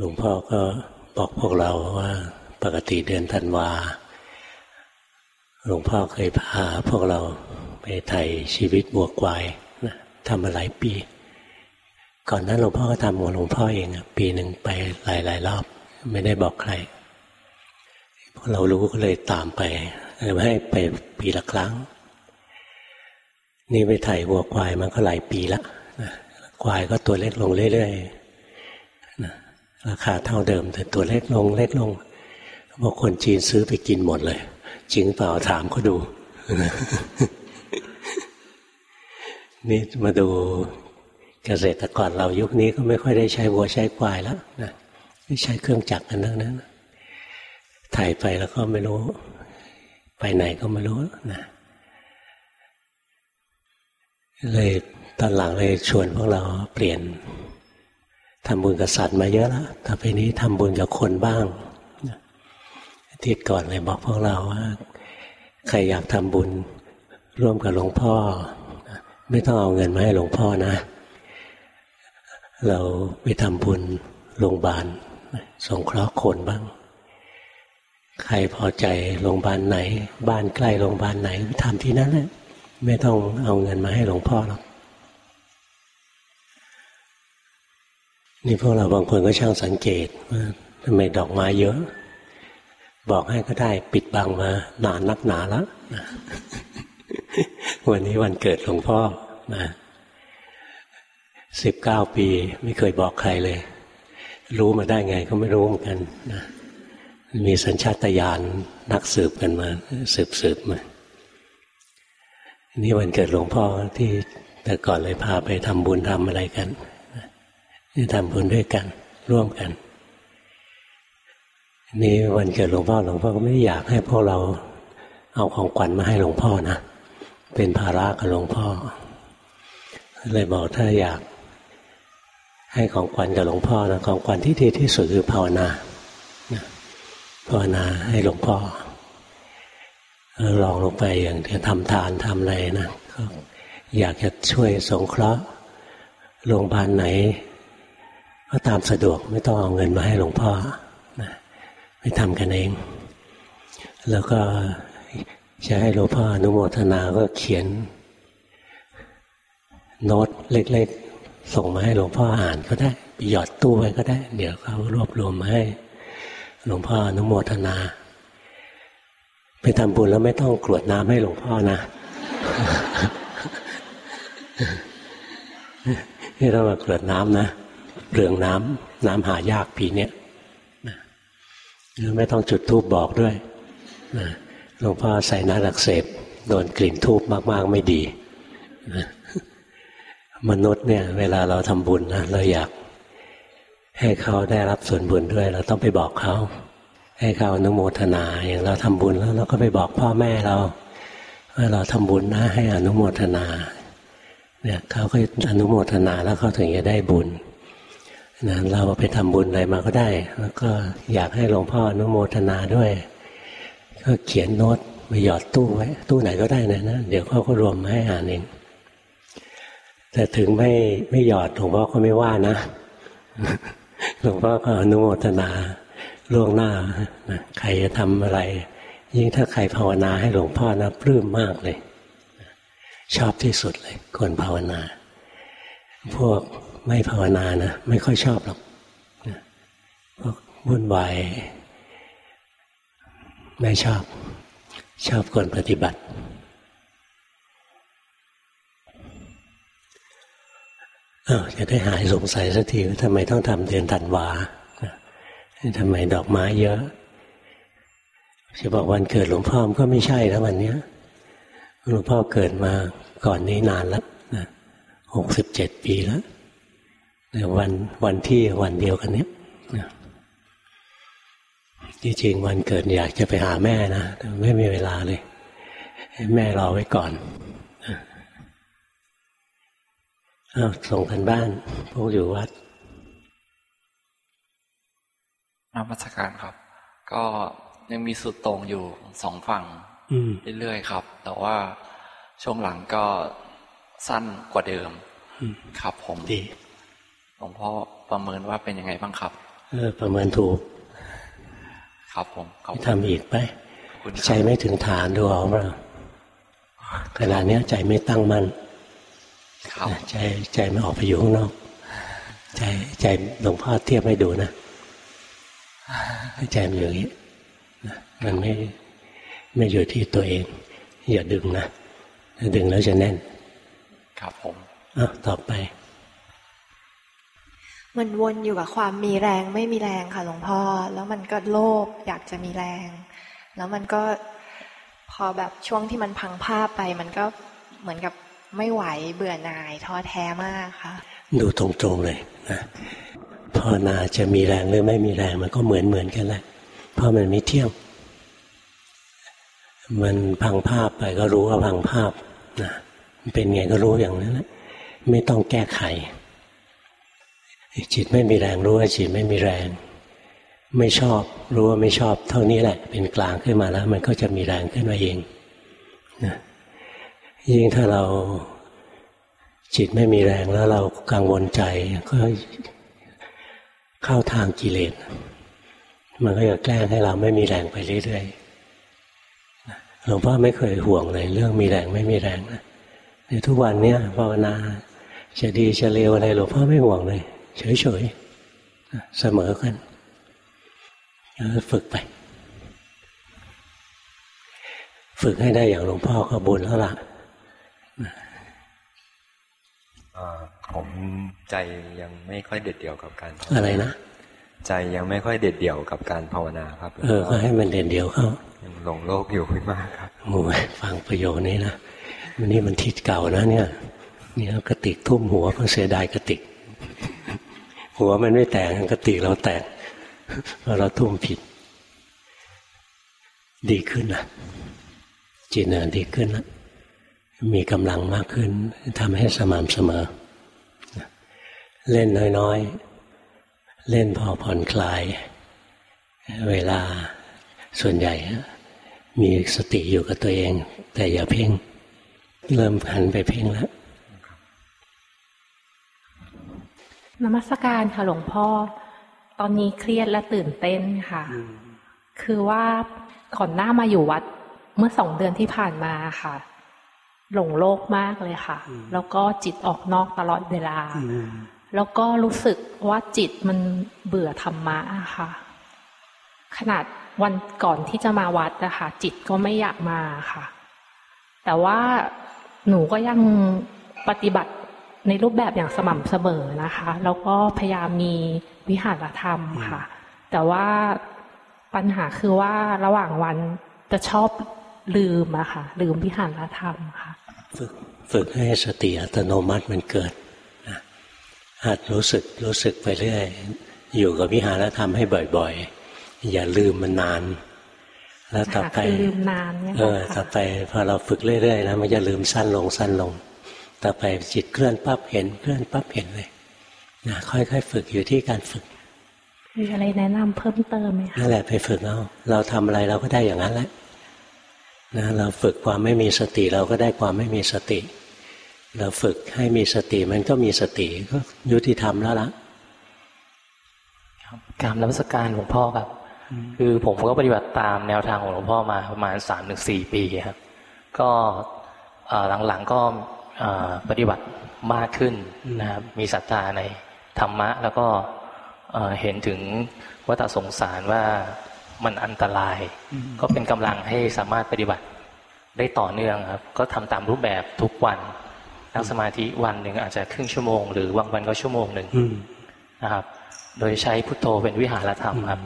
หลวงพ่อก็บอกพวกเราว่าปกติเดือนธันวา หลวงพ่อเคยพาพวกเราไปไถ่ชีวิตบวกวายนะทำมาหลายปี ก่อนนั้นหลวงพ่อก็ทำของหลวงพ่อเองปีหนึ่งไปหลายหลายรอบ ไม่ได้บอกใคร พวกเรารู้ก็เลยตามไปเลยให้ไปปีละครั้ง นี่ไปไถ่วัวควายมันก็หลายปีละนะควายก็ตัวเล็กลงเรื่อยๆ ราคาเท่าเดิม แต่ตัวเล็กลงเล็กลงบอกคนจีนซื้อไปกินหมดเลย จริงเปล่าถามเขาดู นี่มาดูเกษตรกรเรายุคนี้ก็ไม่ค่อยได้ใช้วัวใช้ควายแล้วนะใช้เครื่องจักรกันทั้งนั้นถ่ายไปแล้วก็ไม่รู้ ไปไหนก็ไม่รู้นะเลยตอนหลังเลยชวนพวกเราเปลี่ยน ทำบุญกับสัตว์มาเยอะแล้วต่อไปนี้ทำบุญกับคนบ้างอาทิตย์ก่อนเลยบอกพวกเราว่า ใครอยากทำบุญร่วมกับหลวงพ่อ ไม่ต้องเอาเงินมาให้หลวงพ่อนะ เราไปทำบุญโรงพยาบาลสงเคราะห์คนบ้าง ใครพอใจโรงพยาบาลไหน บ้านใกล้โรงพยาบาลไหนทำที่นั้นแหละไม่ต้องเอาเงินมาให้หลวงพ่อหรอก นี่พวกเราบางคนก็ช่างสังเกตว่าทำไมดอกไม้เยอะ บอกให้ก็ได้ปิดบังมานานนักหนาแล้ววันนี้วันเกิดหลวงพ่อนะสิบเก้าปีไม่เคยบอกใครเลย รู้มาได้ไงก็ไม่รู้เหมือนกันนะมีสัญชาตญาณนักสืบกันมา สืบสืบมา นี่วันเกิดหลวงพ่อที่แต่ก่อนเลยพาไปทำบุญทำอะไรกัน ทำบุญด้วยกัน ร่วมกัน นี่วันเกิดหลวงพ่อหลวงพ่อก็ไม่อยากให้พวกเราเอาของขวัญมาให้หลวงพ่อนะเป็นภาระกับหลวงพ่อ เลยบอกถ้าอยากให้ของขวัญกับหลวงพ่อนะของขวัญที่ดีที่สุดคือภาวนาภาวนาให้หลวงพ่อลองลงไปอย่างที่ทำทานทำอะไรนะอยากจะช่วยสงเคราะห์โรงพยาบาลไหน ก็ตามสะดวกไม่ต้องเอาเงินมาให้หลวงพ่อนะไม่ทำกันเอง แล้วก็จะให้หลวงพ่ออนุโมทนาก็เขียน โน้ตเล็กๆ ส่งมาให้หลวงพ่ออ่านก็ได้หยอดตู้ไว้ก็ได้ เดี๋ยวเขารวบรวมมาให้หลวงพ่ออนุโมทนา ไปทำบุญแล้วไม่ต้องกรวดน้ำให้หลวงพ่อนะนี่เรามากรวดน้ำนะ เปลืองน้ำน้ำหายากปีเนี้ยไม่ต้องจุดทูบบอกด้วยหลวงพ่อใส่น้าอักเสบโดนกลิ่นทูบมาก ๆ ไม่ดีมนุษย์เนี่ย เวลาเราทำบุญนะเราอยาก ให้เขาได้รับส่วนบุญด้วย เราต้องไปบอกเขา ให้เขาอนุโมทนาอย่างเราทำบุญแล้วเราก็ไปบอกพ่อแม่เราว่าเราทำบุญนะ ให้อนุโมทนา เนี่ยเขาก็อนุโมทนาแล้วเขาถึงจะได้บุญ นะเราไปทำบุญอะไรมาก็ได้ แล้วก็อยากให้หลวงพ่ออนุโมทนาด้วย ก็เขียนโน้ตไปหยอดตู้ไว้ ตู้ไหนก็ได้นะนะเดี๋ยวเขาก็รวมมาให้อ่านเองแต่ถึงไม่ไม่หยอดหลวงพ่อก็ไม่ว่านะหลวงพ่อก็อนุโมทนาล่วงหน้านะใครจะทำอะไร ยิ่งถ้าใครภาวนาให้หลวงพ่อนะปลื้มมากเลย ชอบที่สุดเลยคนภาวนา พวก ไม่ภาวนานะไม่ค่อยชอบหรอกพวกวุ่นวายไม่ชอบ ชอบคนปฏิบัติเออจะได้หายสงสัยสักทีว่าทำไมต้องทำเดือนธันวาทำไมดอกไม้เยอะ จะบอกวันเกิดหลวงพ่อก็ไม่ใช่แล้ววันนี้หลวงพ่อเกิดมาก่อนนี้นานแล้วหกสิบเจ็ดปีแล้ว วันวันที่วันเดียวกันเนี้ยที่จริงวันเกิดอยากจะไปหาแม่นะแต่ไม่มีเวลาเลยให้แม่รอไว้ก่อนอ้าวส่งกันบ้าน พวกอยู่วัดนมัสการครับ ก็ยังมีสุดตรงอยู่สองฝั่งเรื่อยๆครับ แต่ว่าช่วงหลังก็สั้นกว่าเดิม ครับผมดี หลวงพ่อประเมินว่าเป็นยังไงบ้างครับ เออ ประเมินถูก ครับผมทำอีกไปใจไม่ถึงฐานดูเอาเปล่าขณะนี้ใจไม่ตั้งมั่นใจใจไม่ออกไปอยู่ข้างนอก ใจใจหลวงพ่อเทียบให้ดูนะใจมันอย่างนี้มันไม่ไม่อยู่ที่ตัวเอง อย่าดึงนะดึงแล้วจะแน่น ครับผมอะต่อไป มันวนอยู่กับความมีแรงไม่มีแรงค่ะหลวงพ่อ แล้วมันก็โลภอยากจะมีแรง แล้วมันก็พอแบบช่วงที่มันพังภาพไป มันก็เหมือนกับไม่ไหวเบื่อหน่ายท้อแท้มากค่ะ ดูตรงๆเลยนะภาวนาจะมีแรงหรือไม่มีแรงมันก็เหมือนเหมือนกันแหละเพราะมันไม่เที่ยงมันพังภาพไปก็รู้ว่าพังภาพนะเป็นไงก็รู้อย่างนั้นแหละไม่ต้องแก้ไข จิตไม่มีแรงรู้ว่าจิตไม่มีแรง ไม่ชอบรู้ว่าไม่ชอบ เท่านี้แหละ เป็นกลางขึ้นมาแล้ว มันก็จะมีแรงขึ้นมาเองนะยิ่งถ้าเราจิตไม่มีแรงแล้วเรากังวลใจก็เข้าทางกิเลส มันก็จะแกล้งให้เราไม่มีแรงไปเรื่อยๆหลวงพ่อไม่เคยห่วงเลย เรื่องมีแรงไม่มีแรงนะในทุกวันเนี้ยภาวนาจะดีจะเลวอะไรหลวงพ่อไม่ห่วงเลย เฉยๆเสมอกันฝึกไป ฝึกให้ได้อย่างหลวงพ่อก็บุญแล้วล่ะผมใจยังไม่ค่อยเด็ดเดี่ยวกับการอะไรนะใจยังไม่ค่อยเด็ดเดี่ยวกับการภาวนาครับ เออก็ให้มันเด็ดเดี่ยวเข้ายังหลงโลกอยู่ขึ้นมากครับโอ้ยฟังประโยชน์นี้นะวันนี้มันทิศเก่านะเนี่ย เนี่ยกระติกทุ่มหัวเพื่อเสียดายกระติก หัวมันไม่แตกกติกเราแตกเพราะเราทุ่มผิด ดีขึ้นนะจิตเนินดีขึ้นนะมีกำลังมากขึ้นทำให้สม่ำเสมอ เล่นน้อยๆ เล่นพอผ่อนคลาย เวลาส่วนใหญ่ มีสติอยู่กับตัวเอง แต่อย่าเพ่ง เริ่มหันไปเพ่งแล้ว นมัสการค่ะหลวงพ่อ ตอนนี้เครียดและตื่นเต้นค่ะ คือว่าก่อนหน้ามาอยู่วัดเมื่อสองเดือนที่ผ่านมาค่ะ หลงโลกมากเลยค่ะ แล้วก็จิตออกนอกตลอดเวลา แล้วก็รู้สึกว่าจิตมันเบื่อธรรมะค่ะ ขนาดวันก่อนที่จะมาวัดนะคะจิตก็ไม่อยากมาค่ะ แต่ว่าหนูก็ยังปฏิบัติ ในรูปแบบอย่างสม่ำเสมอนะคะ แล้วก็พยายามมีวิหารธรรมค่ะ แต่ว่าปัญหาคือว่าระหว่างวันจะชอบลืมอะค่ะ ลืมวิหารธรรมค่ะ ฝึกฝึกให้สติอัตโนมัติมันเกิดหัดรู้สึกรู้สึกไปเรื่อยอยู่กับวิหารธรรมให้บ่อยๆ อย่าลืมมันนาน แล้วต่อไปลืมนานเออต่อไปพอเราฝึกเรื่อยๆแล้วมันจะลืมสั้นลงสั้นลง ต่อไปจิตเคลื่อนปั๊บเห็นเคลื่อนปั๊บเห็นเลยนะค่อยๆฝึกอยู่ที่การฝึกมีอะไรแนะนำเพิ่มเติมไหมคะนั่นแหละไปฝึกเอาเราทำอะไรเราก็ได้อย่างนั้นแหละนะเราฝึกความไม่มีสติเราก็ได้ความไม่มีสติ เราฝึกให้มีสติมันก็มีสติก็ยุติธรรมแล้วละครับการรับสการหลวงพ่อครับ คือผมก็ปฏิบัติตามแนวทางของหลวงพ่อมาประมาณสามถึงสี่ปีครับ ก็หลังๆก็ ปฏิบัติมากขึ้นนะครับมีศรัทธาในธรรมะ แล้วก็เห็นถึงวัฏสงสารว่ามันอันตราย ก็เป็นกำลังให้สามารถปฏิบัติได้ต่อเนื่องครับ ก็ทำตามรูปแบบทุกวันนั่งสมาธิวันหนึ่งอาจจะครึ่งชั่วโมง หรือบางวันก็ชั่วโมงหนึ่งนะครับ โดยใช้พุทโธเป็นวิหารธรรมครับ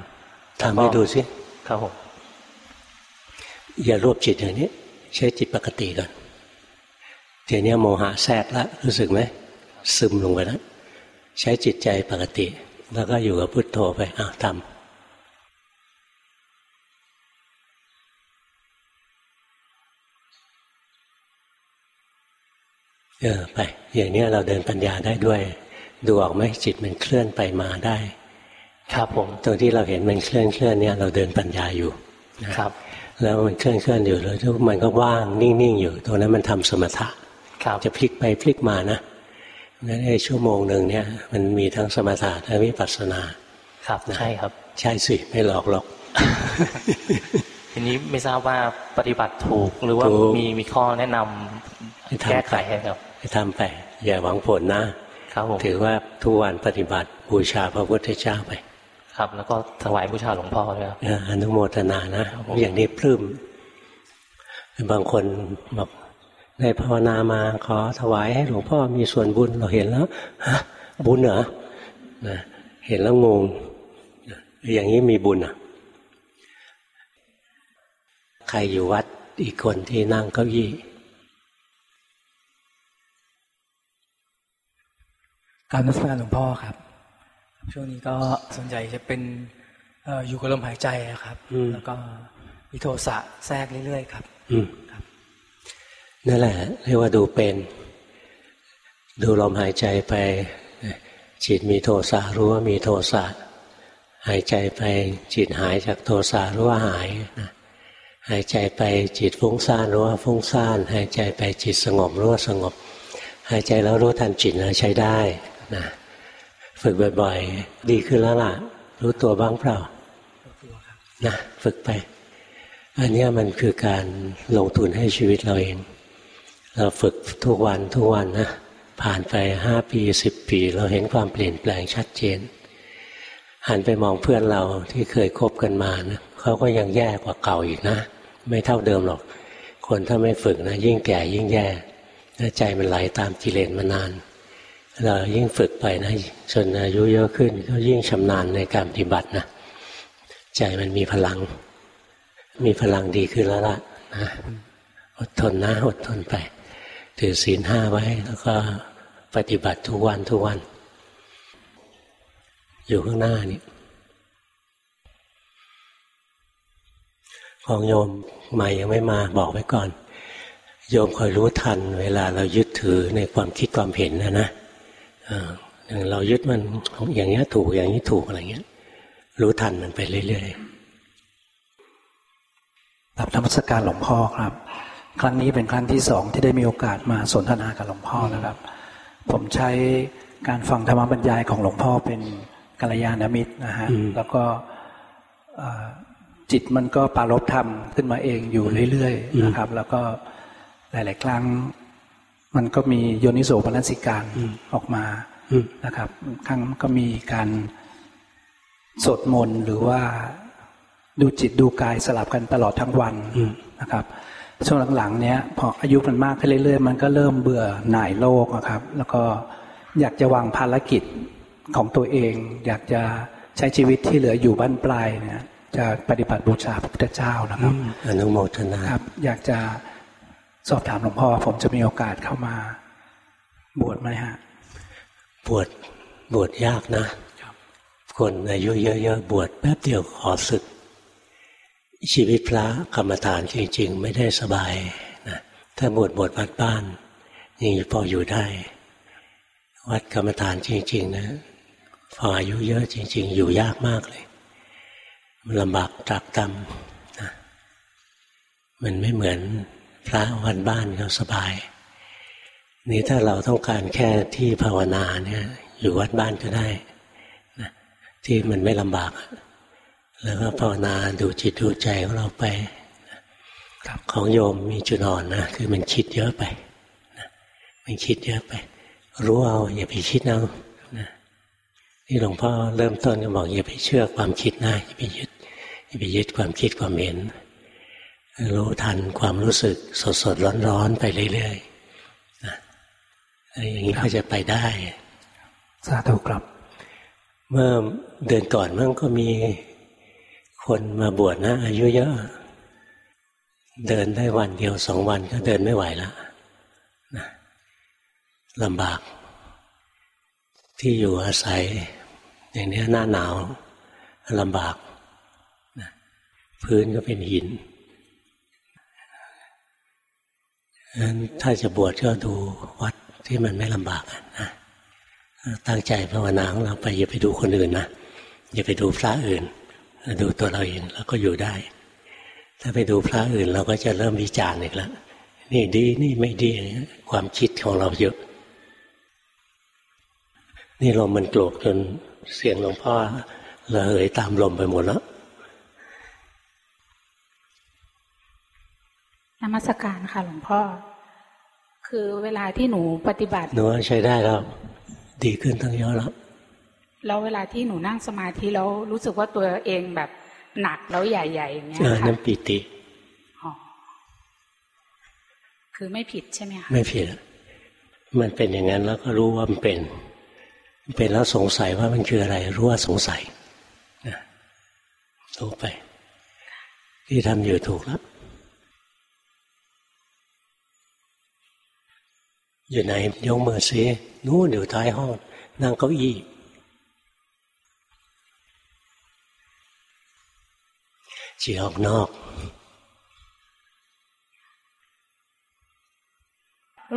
ทำให้ดูสิครับผมอย่ารวบจิตอย่างนี้ ใช้จิตปกติก่อน เดี๋ยวนี้โมหะแทรกแล้วรู้สึกไหมซึมลงไปแล้วใช้จิตใจปกติ แล้วก็อยู่กับพุทโธไปอ้าวทำเออไป อย่างนี้เราเดินปัญญาได้ด้วย ดูออกไหมจิตมันเคลื่อนไปมาได้ ครับผมตรงที่เราเห็นมันเคลื่อนเคลื่อนเนี่ยเราเดินปัญญาอยู่ครับ แล้วมันเคลื่อนเคลื่อนอยู่แล้วทุกมันก็ว่างนิ่งๆอยู่ตรงนั้นมันทำสมถะ จะพลิกไปพลิกมานะงั้นไอ้ชั่วโมงหนึ่งเนี่ยมันมีทั้งสมถะทั้งวิปัสสนา ครับใช่ครับ ใช่สิไม่หลอกหรอกทีนี้ไม่ทราบว่าปฏิบัติถูกหรือว่ามีมีข้อแนะนำแก้ไขครับไปทำไปอย่าหวังผลนะครับผมถือว่าทุกวันปฏิบัติบูชาพระพุทธเจ้าไป ครับ แล้วก็ถวายบูชาหลวงพ่อด้วยครับอนุโมทนานะอย่างนี้พลื้มบางคนบอก ได้ภาวนามาขอถวายให้หลวงพ่อมีส่วนบุญเราเห็นแล้วฮะบุญเหรอนะเห็นแล้วงงอย่างนี้มีบุญอะ ใครอยู่วัดอีกคนที่นั่งเก้าอี้การนักการหลวงพ่อครับ ช่วงนี้ก็สนใจจะเป็นอยู่กับลมหายใจครับ แล้วก็มีโทสะแทรกเรื่อยๆ ครับ นั่นแหละ เรียกว่าดูเป็น ดูลมหายใจไป จิตมีโทสะรู้ว่ามีโทสะหายใจไปจิตหายจากโทสะรู้ว่าหายหายใจไปจิตฟุ้งซ่านรู้ว่าฟุ้งซ่านหายใจไปจิตสงบรู้ว่าสงบ หายใจแล้วรู้ทันจิตนะใช้ได้นะฝึกบ่อยๆ ดีขึ้นแล้วล่ะ รู้ตัวบ้างเปล่านะฝึกไป อันนี้มันคือการลงทุนให้ชีวิตเราเอง เราฝึกทุกวันทุกวันนะผ่านไปห้าปีสิบปี เราเห็นความเปลี่ยนแปลงชัดเจน หันไปมองเพื่อนเราที่เคยคบกันมานะเขาก็ยังแย่กว่าเก่าอีกนะ ไม่เท่าเดิมหรอก คนถ้าไม่ฝึกนะ ยิ่งแก่ยิ่งแย่ใจมันไหลาตามกิเลสมานาน เรายิ่งฝึกไปนะจนอายุเยอะขึ้น ก็ยิ่งชำนาญในการปฏิบัตินะใจมันมีพลัง มีพลังดีขึ้นแล้วล่ะนะอดทนนะอดทนไป ถือศีลห้าไว้ แล้วก็ปฏิบัติทุกวันทุกวัน อยู่ข้างหน้านี่ของโยมใหม่ยังไม่มาบอกไว้ก่อน โยมคอยรู้ทัน เวลาเรายึดถือในความคิดความเห็นนะนะเรายึดมันอย่างนี้ถูกอย่างนี้ถูกอะไรเงี้ย รู้ทันมันไปเรื่อยๆรับธรรมสการหลวงพ่อครับ ครั้งนี้เป็นครั้งที่สองที่ได้มีโอกาสมาสนทนากับหลวงพ่อนะครับ ผมใช้การฟังธรรมบรรยายของหลวงพ่อเป็นกัลยาณมิตรนะฮะแล้วก็จิตมันก็ปารบธรรมขึ้นมาเองอยู่เรื่อยๆนะครับ แล้วก็หลาย ๆ ครั้ง มันก็มีโยนิโสปนัสิการออกมานะครับ ครั้งก็มีการสดมนหรือว่าดูจิตดูกายสลับกันตลอดทั้งวันนะครับ ช่วงหลังๆเนี้ยพออายุมันมากขึ้นเรื่อยๆ มันก็เริ่มเบื่อหน่ายโลกนะครับ แล้วก็อยากจะวางภารกิจของตัวเอง อยากจะใช้ชีวิตที่เหลืออยู่บ้านปลายเนี่ยจะปฏิบัติบูชาพระพุทธเจ้านะครับอนุโมทนาครับ อยากจะสอบถามหลวงพ่อผมจะมีโอกาสเข้ามา บวชไหมฮะ บวชบวชยากนะคนอายุเยอะๆบวชแป๊บเดียวขอศึก ชีวิตพระกรรมฐานจริง ๆ ไม่ได้สบายนะถ้าบวชบวชวัดบ้านยังพออยู่ได้ วัดกรรมฐานจริง ๆ นะพออายุเยอะจริง ๆ อยู่ยากมากเลยลำบากตรากตำนะมันไม่เหมือนพระวัดบ้านเขาสบาย นี่ถ้าเราต้องการแค่ที่ภาวนาเนี่ย อยู่วัดบ้านก็ได้นะที่มันไม่ลำบาก แล้วก็ภาวนาดูจิตดูใจของเราไปของโยมมีจุดอ่อนนะคือมันคิดเยอะไปนะมันคิดเยอะไป รู้เอาอย่าไปคิดเอานะที่หลวงพ่อเริ่มต้นก็บอกอย่าไปเชื่อความคิดนะอย่าไปยึดอย่าไปยึดความคิดความเห็น รู้ทันความรู้สึกสดสดร้อนร้อนไปเรื่อยๆนะอย่างนี้ก็จะไปได้ สาธุครับ เมื่อเดือนก่อนมันก็มี คนมาบวชนะ อายุเยอะ เดินได้วันเดียวสองวันก็เดินไม่ไหวแล้วนะลำบาก ที่อยู่อาศัย อย่างนี้หน้าหนาวลำบากนะพื้นก็เป็นหินนั้นถ้าจะบวชก็ดูวัดที่มันไม่ลำบากนะตั้งใจภาวนาของเราไปอย่าไปดูคนอื่นนะอย่าไปดูพระอื่น ดูตัวเราเองแล้วก็อยู่ได้ ถ้าไปดูพระอื่นเราก็จะเริ่มวิจารณ์อีกแล้วนี่ดีนี่ไม่ดีความคิดของเราเยอะ นี่ลมมันโกรกจนเสียงหลวงพ่อระเหยตามลมไปหมดแล้วนมัสการค่ะหลวงพ่อ คือเวลาที่หนูปฏิบัติหนูใช้ได้แล้ว ดีขึ้นตั้งเยอะแล้ว แล้วเวลาที่หนูนั่งสมาธิแล้วรู้สึกว่าตัวเองแบบหนักแล้วใหญ่ๆอย่างเงี้ยค่ะนั่นปิติคือไม่ผิดใช่ไหมคะไม่ผิด มันเป็นอย่างนั้นแล้วก็รู้ว่ามันเป็น เป็นแล้วสงสัยว่ามันคืออะไร รู้ว่าสงสัยนะรู้ไป ที่ทำอยู่ถูกแล้วอยู่ไหนยกมือซินู้นอยู่ท้ายห้องนั่งเก้าอี้ จีออกนอก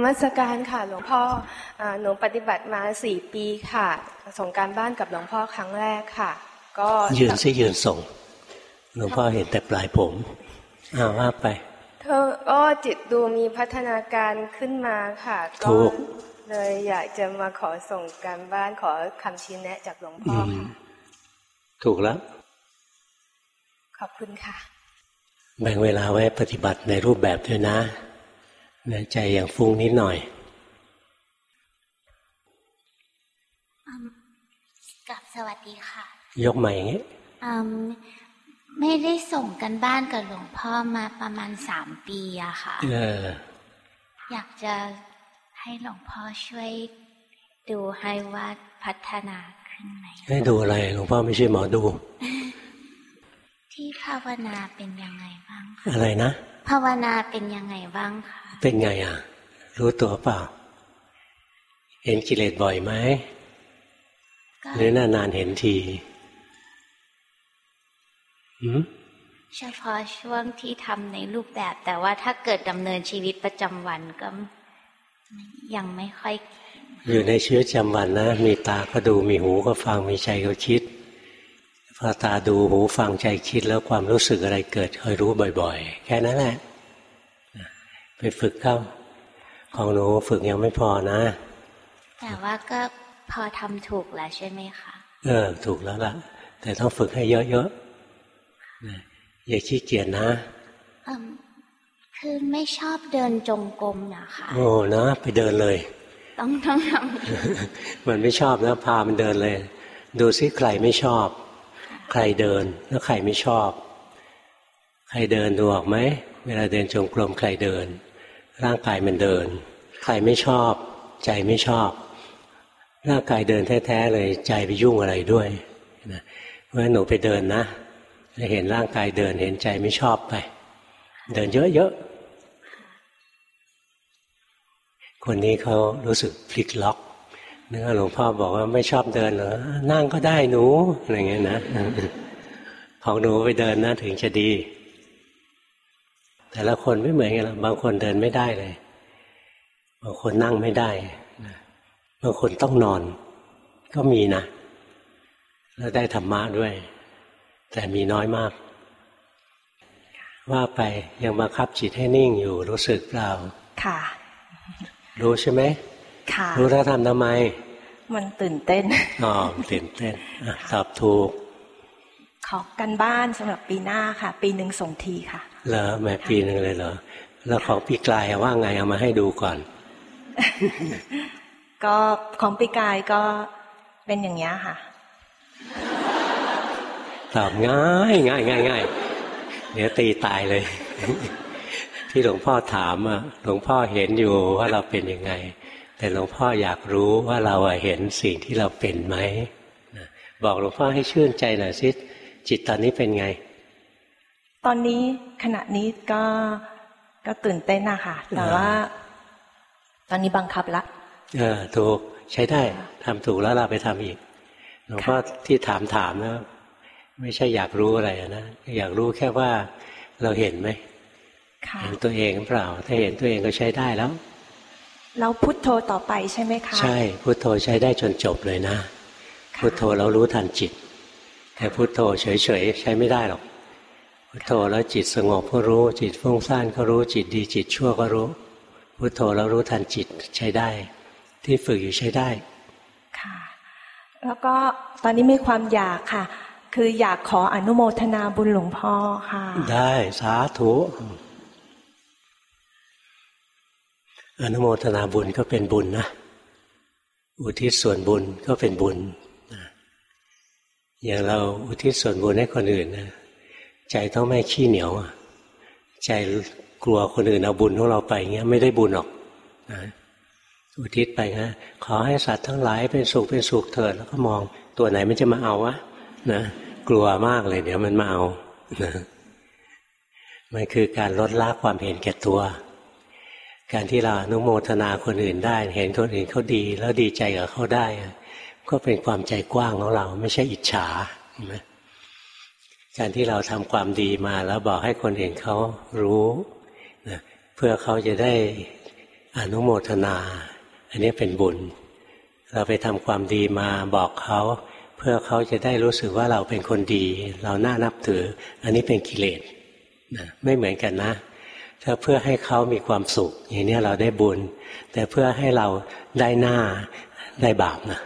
มัสการค่ะ หลวงพ่อหนูปฏิบัติมาสี่ปีค่ะ ส่งการบ้านกับหลวงพ่อครั้งแรกค่ะ ก็ยืนซิยืนส่ง หลวงพ่อเห็นแต่ปลายผมอ้าว่าไปเธอก็จิตดูมีพัฒนาการขึ้นมาค่ะก็เลยอยากจะมาขอส่งการบ้านขอคำชี้แนะจากหลวงพ่อค่ะถูกแล้ว ขอบคุณค่ะ แบ่งเวลาไว้ปฏิบัติในรูปแบบด้วยนะใจอย่างฟุ้งนิดหน่อยกับสวัสดีค่ะ ยกใหม่อย่างนี้ไม่ได้ส่งกันบ้านกับหลวงพ่อมาประมาณสามปีอะค่ะอออยากจะให้หลวงพ่อช่วยดูให้ว่าพัฒนาขึ้นไหมให้ดูอะไรหลวงพ่อไม่ใช่หมอดู ที่ภาวนาเป็นยังไงบ้างอะไรนะ ภาวนาเป็นยังไงบ้างคะเป็นไงอะ รู้ตัวเปล่า เห็นกิเลสบ่อยไหมหรือนานๆเห็นทีเฉพาะช่วงที่ทำในรูปแบบ แต่ว่าถ้าเกิดดำเนินชีวิตประจำวันก็ยังไม่ค่อย อยู่ในชีวิตประจำวันนะ มีตาก็ดูมีหูก็ฟังมีใจก็คิด พอตาดูหูฟังใจคิดแล้วความรู้สึกอะไรเกิดคอยรู้บ่อยๆ แค่นั้นแหละไปฝึกเข้า ของหนูฝึกยังไม่พอนะ แต่ว่าก็พอทำถูกแล้วใช่ไหมคะ เออ ถูกแล้วล่ะ แต่ต้องฝึกให้เยอะๆอย่าขี้เกียจนะคือไม่ชอบเดินจงกรมนะคะ โอ้นะ ไปเดินเลย ต้องต้องทำมันไม่ชอบนะพามันเดินเลย ดูซิใครไม่ชอบ ใครเดินแล้วใครไม่ชอบ ใครเดินดูออกไหมเวลาเดินจงกรมใครเดิน ร่างกายมันเดิน ใครไม่ชอบ ใจไม่ชอบ ร่างกายเดินแท้ๆเลยใจไปยุ่งอะไรด้วยนะเพราะฉะนั้นหนูไปเดินนะจะเห็นร่างกายเดินเห็นใจไม่ชอบไป เดินเยอะๆคนนี้เขารู้สึกพลิกล็อก เนื้อหลวงพ่อบอกว่าไม่ชอบเดินเหรอ นั่งก็ได้หนูอะไรเงี้ยนะ ของหนูไปเดินนะถึงจะดี แต่ละคนไม่เหมือนกันบางคนเดินไม่ได้เลย บางคนนั่งไม่ได้ บางคนต้องนอน ก็มีนะ แล้วได้ธรรมะด้วย แต่มีน้อยมาก ว่าไปยังบังคับจิตให้นิ่งอยู่รู้สึกเปล่า ค่ะ รู้ใช่ไหม ค่ะ รู้แล้วทำทำไม มันตื่นเต้นอ๋อตื่นเต้นตอบถูก ขอกันบ้านสำหรับปีหน้าค่ะ ปีหนึ่งส่งทีค่ะ เหรอแม่ปีหนึ่งเลยเหรอแล้วของปีกลายว่าไงเอามาให้ดูก่อน ก็ของปีกายก็เป็นอย่างนี้ค่ะตอบง่ายง่ายง่ายง่ายเดี๋ยวตีตายเลย ที่หลวงพ่อถามอะหลวงพ่อเห็นอยู่ว่าเราเป็นยังไง แต่หลวงพ่ออยากรู้ว่าเราเห็นสิ่งที่เราเป็นไหมบอกหลวงพ่อให้ชื่นใจหน่อยสิจิตตอนนี้เป็นไง ตอนนี้ขณะนี้ก็ก็ตื่นเต้นนะคะแต่ว่า ตอนนี้บังคับละเออถูกใช้ได้ทำถูกแล้วเราไปทำอีกหลวงพ่อที่ถามถามนะไม่ใช่อยากรู้อะไรนะอยากรู้แค่ว่าเราเห็นไหมเห็นตัวเองเปล่า ถ้าเห็นตัวเองก็ใช้ได้แล้ว เราพุทโธต่อไปใช่ไหมคะ ใช่ พุทโธใช้ได้จนจบเลยนะ พุทโธเรารู้ทันจิต แต่พุทโธเฉยๆใช้ไม่ได้หรอก พุทโธแล้วจิตสงบก็รู้ จิตฟุ้งซ่านก็รู้จิตดีจิตชั่วก็รู้ พุทโธแล้วรู้ทันจิตใช้ได้ ที่ฝึกอยู่ใช้ได้ค่ะ แล้วก็ตอนนี้มีความอยากค่ะ คืออยากขออนุโมทนาบุญหลวงพ่อค่ะ ได้สาธุ อนุโมทนาบุญก็เป็นบุญนะอุทิศส่วนบุญก็เป็นบุญอย่างเราอุทิศส่วนบุญให้คนอื่นนะใจต้องไม่ขี้เหนียวใจกลัวคนอื่นเอาบุญของเราไปเงี้ยไม่ได้บุญหรอกนะอุทิศไปนะขอให้สัตว์ทั้งหลายเป็นสุขเป็นสุขเถิดแล้วก็มองตัวไหนมันจะมาเอาวะนะกลัวมากเลย เดี๋ยวมันมาเอานะมันคือการลดละความเห็นแก่ตัว การที่เราอนุโมทนาคนอื่นได้ เห็นคนอื่นเขาดี แล้วดีใจกับเขาได้ ก็เป็นความใจกว้างของเรา ไม่ใช่อิจฉานะการที่เราทำความดีมาแล้วบอกให้คนอื่นเขารู้นะเพื่อเขาจะได้อนุโมทนา อันนี้เป็นบุญ เราไปทำความดีมาบอกเขาเพื่อเขาจะได้รู้สึกว่าเราเป็นคนดี เราน่านับถือ อันนี้เป็นกิเลสนะไม่เหมือนกันนะ ถ้าเพื่อให้เขามีความสุข อย่างนี้เราได้บุญ แต่เพื่อให้เราได้หน้าได้บาปนะ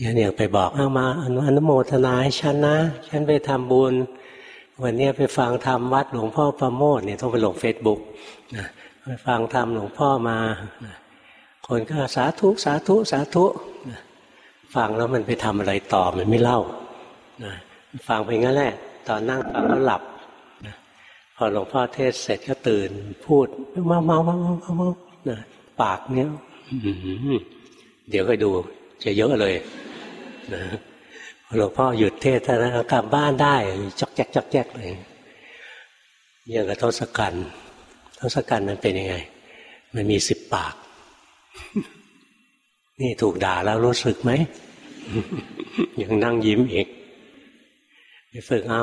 อย่างนี้ไปบอกเอามาอนุโมทนาให้ฉันนะ ฉันไปทำบุญ วันนี้ไปฟังธรรมวัดหลวงพ่อประโมทเนี่ยต้องไปลงเฟซบุ๊กนะไปฟังธรรมหลวงพ่อมาคนก็สาธุสาธุสาธุฟังแล้วมันไปทำอะไรต่อมันไม่เล่าฟังไปงั้นแหละ ตอนนั่งฟังก็หลับ พอหลวงพ่อเทศเสร็จก็ตื่น พูดเมาเมาเมาเมาปากเนี้ยเดี๋ยวก็ดู จะเยอะเลยนะหลวงพ่อหยุดเทศแล้วกลับบ้านได้จอกแจ๊กจอกแจ๊กเลยอย่างกับทศกัณฐ์ทศกัณฐ์มันเป็นยังไง มันมีสิบปาก นี่ถูกด่าแล้วรู้สึกไหมยังนั่งยิ้มอีกไปฝึกเอา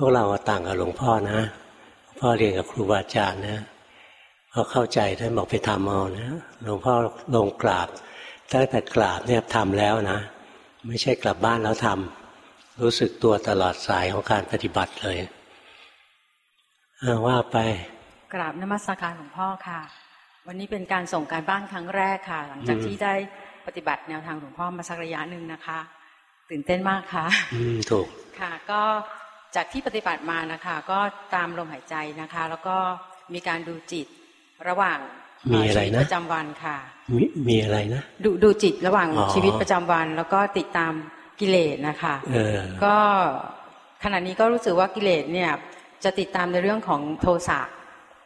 พวกเราต่างกับหลวงพ่อนะพ่อเรียนกับครูบาอาจารย์นะพอเข้าใจท่านบอกไปทำเอานะหลวงพ่อลงกราบตั้งแต่กราบเนี่ยทำแล้วนะ ไม่ใช่กลับบ้านแล้วทำรู้สึกตัวตลอดสายของการปฏิบัติเลยว่าไปกราบนมัสการหลวงพ่อค่ะ วันนี้เป็นการส่งการบ้านครั้งแรกค่ะ หลังจากที่ได้ปฏิบัติแนวทางหลวงพ่อมาสักระยะหนึ่งนะคะ ตื่นเต้นมากค่ะ อืมถูกค่ะ ก็ จากที่ปฏิบัติมานะคะก็ตามลมหายใจนะคะ แล้วก็มีการดูจิตระหว่างมีอะไรนะประจำวันค่ะมีมีอะไรนะดูดูจิตระหว่างชีวิตประจำวัน แล้วก็ติดตามกิเลสนะคะก็ขณะนี้ก็รู้สึกว่ากิเลสเนี่ยจะติดตามในเรื่องของโทสะ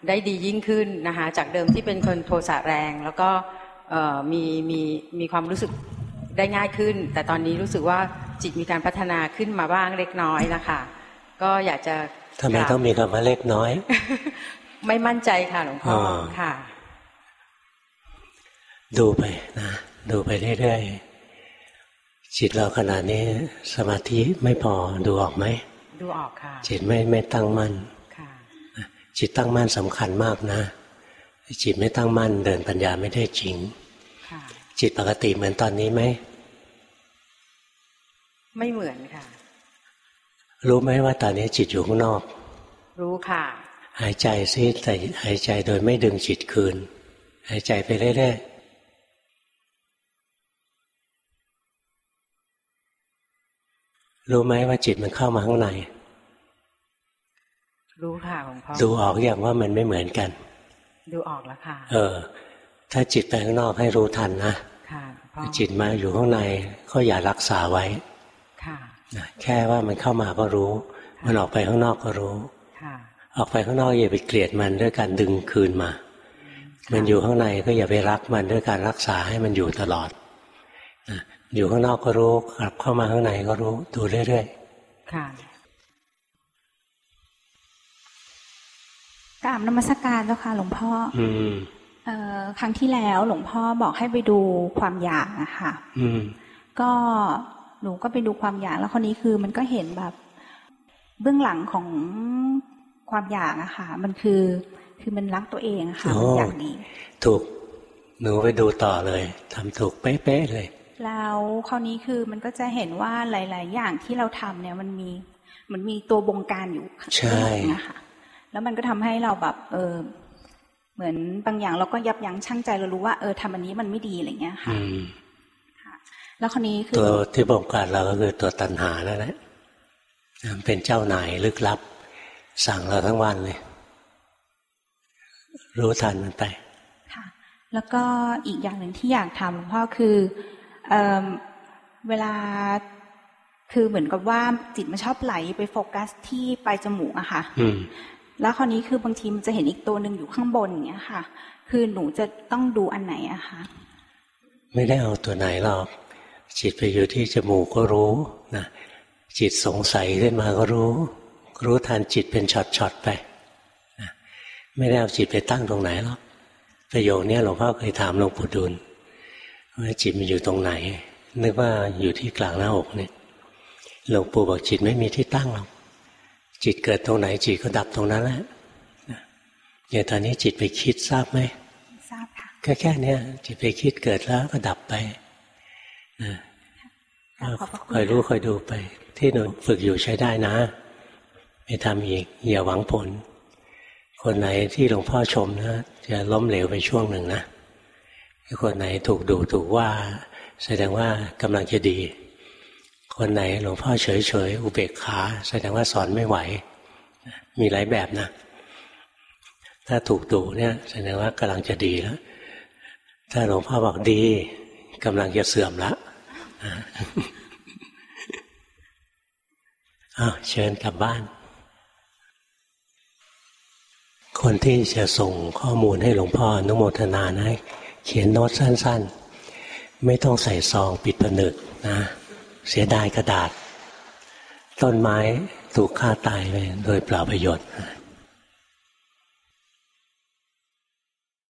ได้ดียิ่งขึ้นนะคะจากเดิมที่เป็นคนโทสะแรง แล้วก็มีมีมีความรู้สึกได้ง่ายขึ้น แต่ตอนนี้รู้สึกว่าจิตมีการพัฒนาขึ้นมาบ้างเล็กน้อยนะคะ ก็อยากจะทำไมต้องมีคำว่าเล็กน้อย ไม่มั่นใจค่ะหลวงพ่อค่ะ ดูไปนะดูไปเรื่อยๆจิตเราขนาดนี้สมาธิไม่พอดูออกไหมดูออกค่ะ จิตไม่ไม่ตั้งมั่นจิตตั้งมั่นสำคัญมากนะ จิตไม่ตั้งมั่นเดินปัญญาไม่ได้จริงจิตปกติเหมือนตอนนี้ไหมไม่เหมือนค่ะ รู้ไหมว่าตอนนี้จิตอยู่ข้างนอก รู้ค่ะ หายใจซิแต่หายใจโดยไม่ดึงจิตคืน หายใจไปเรื่อยๆรู้ไหมว่าจิตมันเข้ามาข้างใน รู้ค่ะหลวงพ่อ ดูออกอย่างว่ามันไม่เหมือนกัน ดูออกแล้วค่ะ เออ ถ้าจิตไปข้างนอกให้รู้ทันนะ ค่ะ จิตมาอยู่ข้างในก็อย่ารักษาไว้ค่ะ แค่ว่ามันเข้ามาก็รู้ มันออกไปข้างนอกก็รู้ค่ะออกไปข้างนอกอย่าไปเกลียดมันด้วยการดึงคืนมา มันอยู่ข้างในก็อย่าไปรักมันด้วยการรักษาให้มันอยู่ตลอดอยู่ข้างนอกก็รู้กลับเข้ามาข้างในก็รู้ดูเรื่อยๆค่ะกราบนมัสการเจ้าค่ะ หลวงพ่อ อืมครั้งที่แล้วหลวงพ่อบอกให้ไปดูความอยากอะค่ะก็ หนูก็ไปดูความอยากแล้วคนนี้คือมันก็เห็นแบบ เบื้องหลังของความอยากอะค่ะ มันคือคือมันรักตัวเองอะค่ะมันอยากดีถูกหนูไปดูต่อเลยทำถูกเป๊ะๆเลย แล้วคราวนี้คือมันก็จะเห็นว่าหลาย ๆ อย่างที่เราทำเนี่ยมันมีมันมีตัวบงการอยู่ใช่นะคะแล้วมันก็ทำให้เราแบบเออเหมือนบางอย่างเราก็ยับยั้งชั่งใจเรารู้ว่าเออทำอันนี้มันไม่ดีอะไรเงี้ยค่ะค่ะ แล้วคนนี้คือตัวที่บงการเราก็คือตัวตัณหานั่นแหละเป็นเจ้านายลึกลับ สั่งเราทั้งวันเลย รู้ทันมันไปค่ะ แล้วก็อีกอย่างหนึ่งที่อยากทำหลวงพ่อคือเอเวลาคือเหมือนกับว่าจิตมันชอบไหลไปโฟกัสที่ปลายจมูกอะค่ะแล้วคราวนี้คือบางทีมันจะเห็นอีกตัวหนึ่งอยู่ข้างบนอย่างเงี้ยค่ะ คือหนูจะต้องดูอันไหนอะคะไม่ได้เอาตัวไหนหรอก จิตไปอยู่ที่จมูกก็รู้นะจิตสงสัยขึ้นมาก็รู้ รู้ทันจิตเป็นช็อตๆไปนะไม่ได้เอาจิตไปตั้งตรงไหนหรอกประโยคนี้หลวงพ่อเคยถามหลวงปู่ดูลว่าจิตมันอยู่ตรงไหน นึกว่าอยู่ที่กลางหน้าอกเนี่ยหลวงปู่บอกจิตไม่มีที่ตั้งหรอกจิตเกิดตรงไหนจิตก็ดับตรงนั้นแหละอย่างตอนนี้จิตไปคิดทราบไหมทราบค่ะแค่แค่นี้จิตไปคิดเกิดแล้วก็ดับไป คอยรู้คอยดูไป ที่หนูฝึกอยู่ใช้ได้นะไม่ทำอีกอย่าหวังผล คนไหนที่หลวงพ่อชมนะ จะล้มเหลวไปช่วงหนึ่งนะคนไหนถูกดูถูกว่า แสดงว่ากำลังจะดี คนไหนหลวงพ่อเฉยเฉยอุเบกขา แสดงว่าสอนไม่ไหว มีหลายแบบนะ ถ้าถูกดูเนี่ย แสดงว่ากำลังจะดีแล้วถ้าหลวงพ่อบอกดีกำลังจะเสื่อมละ อ้าวเชิญกลับบ้าน คนที่จะส่งข้อมูลให้หลวงพ่ออนุโมทนานะ เขียนโน้ตสั้น ๆ ไม่ต้องใส่ซองปิดผนึกนะ เสียดายกระดาษ ต้นไม้ถูกฆ่าตายไปโดยเปล่าประโยชน์